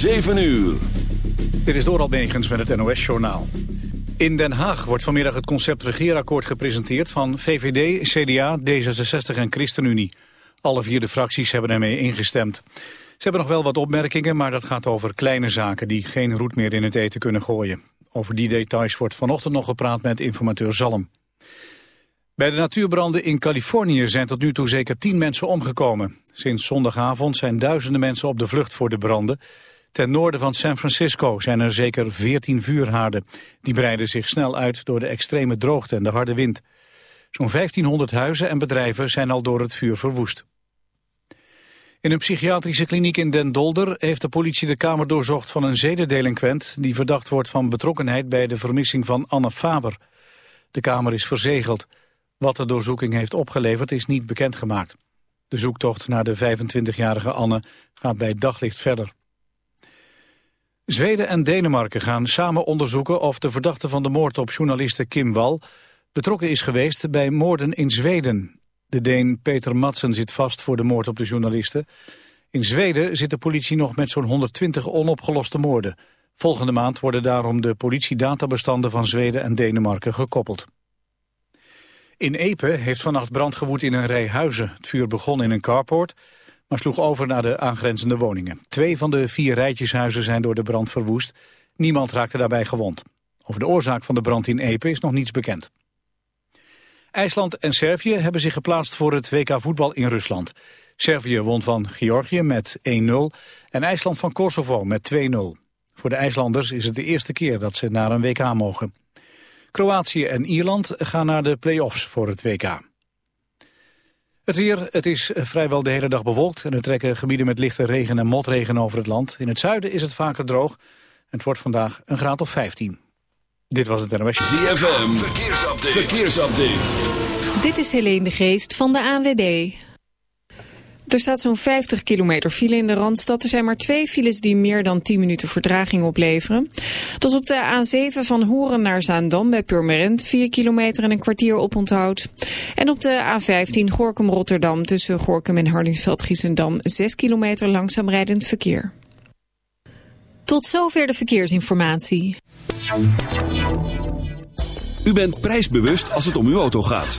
7 uur. Dit is Doral Begens met het NOS-journaal. In Den Haag wordt vanmiddag het concept regeerakkoord gepresenteerd... van VVD, CDA, D66 en ChristenUnie. Alle vier de fracties hebben ermee ingestemd. Ze hebben nog wel wat opmerkingen, maar dat gaat over kleine zaken... die geen roet meer in het eten kunnen gooien. Over die details wordt vanochtend nog gepraat met informateur Zalm. Bij de natuurbranden in Californië zijn tot nu toe zeker tien mensen omgekomen. Sinds zondagavond zijn duizenden mensen op de vlucht voor de branden. Ten noorden van San Francisco zijn er zeker veertien vuurhaarden. Die breiden zich snel uit door de extreme droogte en de harde wind. Zo'n 1500 huizen en bedrijven zijn al door het vuur verwoest. In een psychiatrische kliniek in Den Dolder heeft de politie de kamer doorzocht van een zedendelinquent die verdacht wordt van betrokkenheid bij de vermissing van Anne Faber. De kamer is verzegeld. Wat de doorzoeking heeft opgeleverd is niet bekendgemaakt. De zoektocht naar de 25-jarige Anne gaat bij daglicht verder. Zweden en Denemarken gaan samen onderzoeken of de verdachte van de moord op journaliste Kim Wal betrokken is geweest bij moorden in Zweden. De Deen Peter Madsen zit vast voor de moord op de journaliste. In Zweden zit de politie nog met zo'n 120 onopgeloste moorden. Volgende maand worden daarom de politiedatabestanden van Zweden en Denemarken gekoppeld. In Epe heeft vannacht brand gewoed in een rij huizen. Het vuur begon in een carport, maar sloeg over naar de aangrenzende woningen. Twee van de vier rijtjeshuizen zijn door de brand verwoest. Niemand raakte daarbij gewond. Over de oorzaak van de brand in Epe is nog niets bekend. IJsland en Servië hebben zich geplaatst voor het WK voetbal in Rusland. Servië won van Georgië met 1-0 en IJsland van Kosovo met 2-0. Voor de IJslanders is het de eerste keer dat ze naar een WK mogen. Kroatië en Ierland gaan naar de play-offs voor het WK. Het weer, het is vrijwel de hele dag bewolkt en er trekken gebieden met lichte regen en motregen over het land. In het zuiden is het vaker droog en het wordt vandaag een graad of 15. Dit was het NOS. ZFM, verkeersupdate. verkeersupdate. Dit is Helene de Geest van de ANWB. Er staat zo'n 50 kilometer file in de Randstad. Er zijn maar twee files die meer dan 10 minuten vertraging opleveren. Dat is op de A7 van Horen naar Zaandam bij Purmerend. 4 kilometer en een kwartier oponthoud. En op de A15 Gorkum-Rotterdam tussen Gorkum en Hardingsveld-Giessendam. 6 kilometer langzaam rijdend verkeer. Tot zover de verkeersinformatie. U bent prijsbewust als het om uw auto gaat.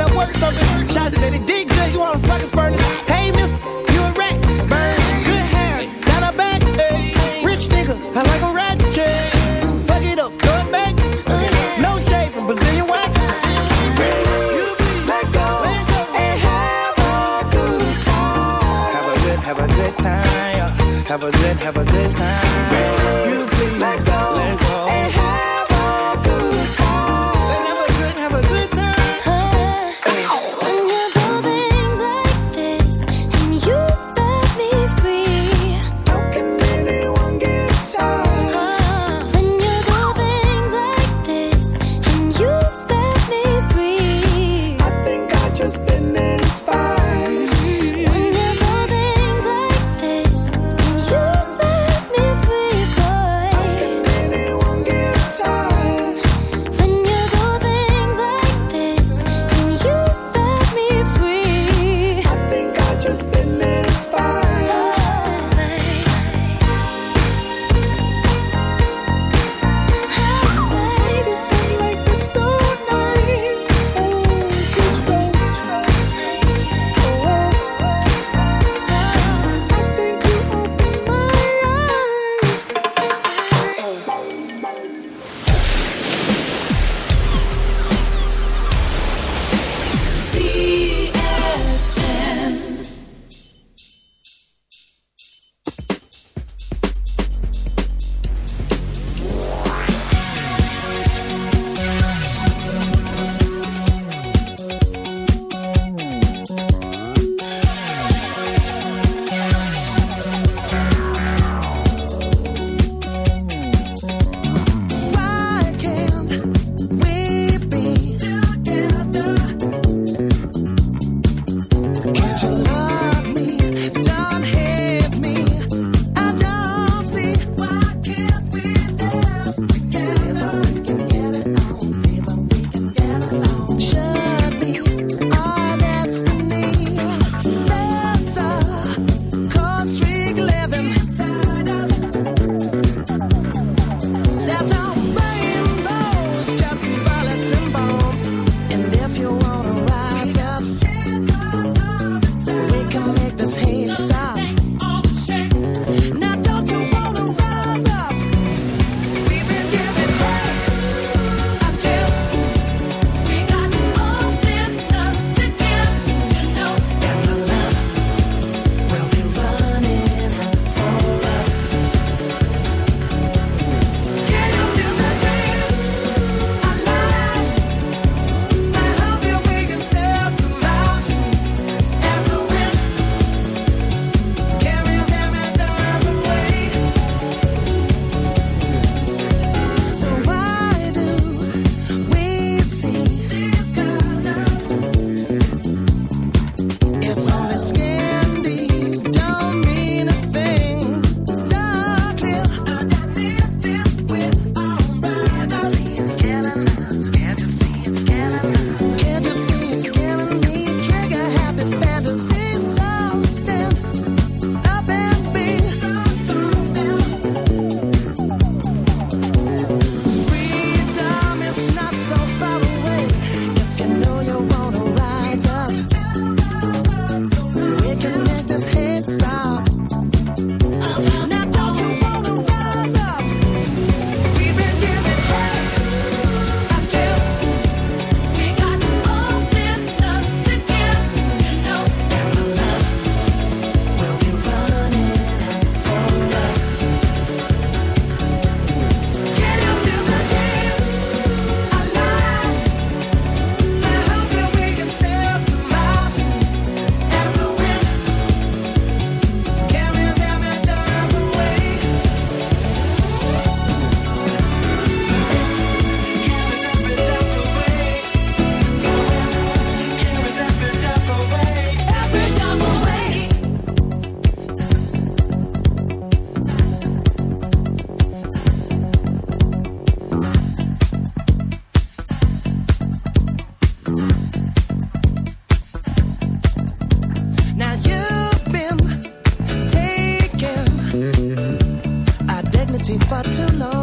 all work, so shots said it did good, you wanna fucking furnace. Hey, mister. For too long.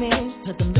me, cause I'm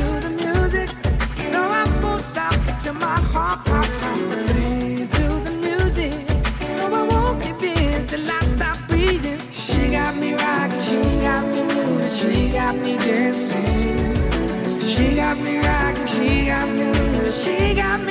she got me.